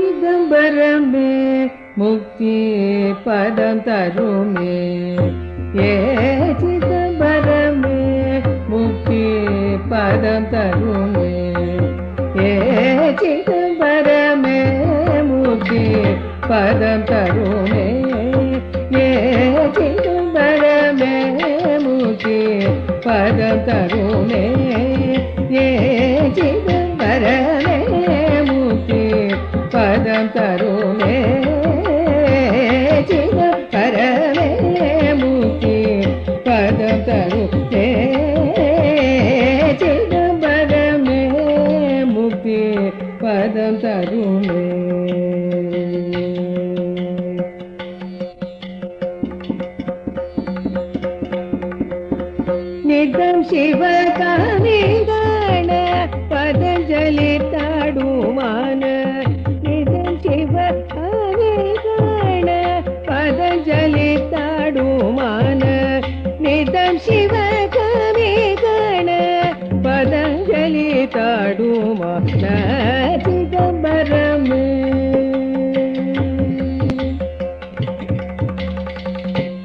சிதம்பரமே முக்தி பதம் தருமே. ஏ சிதம்பரமே முக்தி பதம் தருமே. ஏ சிதம்பரமே முக்தி பதம் தருமே. ஏ சிதம்பரமே முக்தி பதம் தருமே. ஏ சிதம்பரமே ತರುಣೇ ಚಿನ್ನ ಪರಮೇ ಮುಖಿ ಪದ ತರುಣೇ ಚಿನ್ನ ಪರಮೇ ಮುಕ್ತಿ ಪದ ತರುಣೇ ನಿಧಂ ಶಿವ ಕಾಣಿ ಗಣ ಪದಂಜಲಿ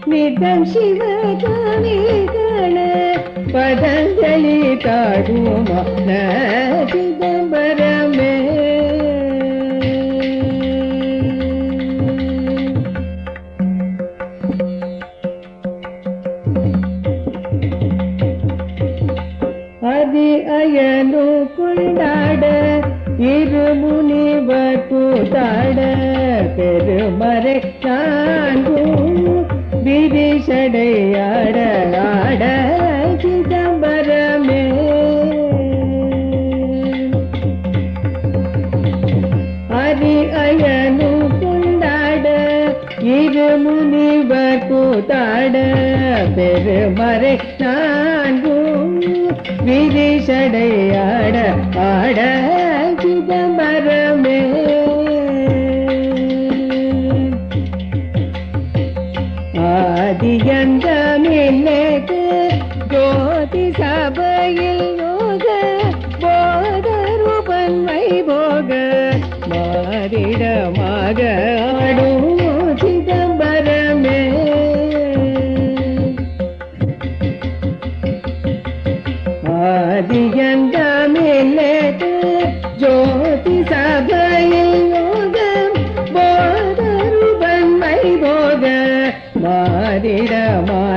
ನಿಧಂ ಶಿವಗಾಮಿ ಗಣ ಪದಂಜಲಿ ಕಾಡುವ ಮನ ಚಿದಂಬರಮೇ ಅದಿ ಅಯನು ಕೊಂಡಾಡ இருமுனிவர் கூத்தாட பெருமறை நான்கும் விரிசடையாட ஆட சிதம்பரமே. அரி அயனு கொண்டாட இரு முனிவர் கூத்தாட பெருமறை விரிசடையாட ஆட ஆதியந்தமில்லைக்கு ஜோதி சபையில்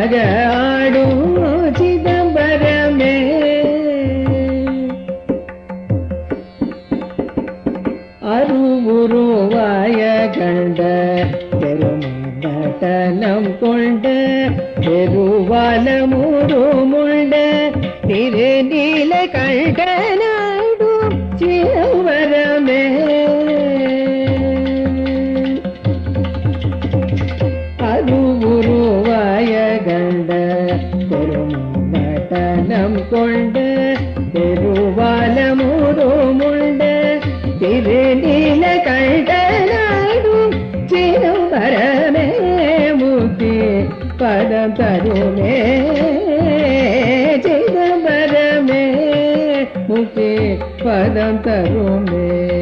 மாறிடமாக ஆடும் சிதம்பரமே அருவுருவாய கண்ட பெருமண்டலம் கொண்ட பெருவாலமுருமுண்ட திருநீல கண்டனாடும் பெருமண்டலம் கொண்ட பெருவாலமுருமுண்ட திருநீல கண்டனாடும் சிதம்பரமே முக்தி பதம் தருமே. சிதம்பரமே முக்தி பதம் தருமே.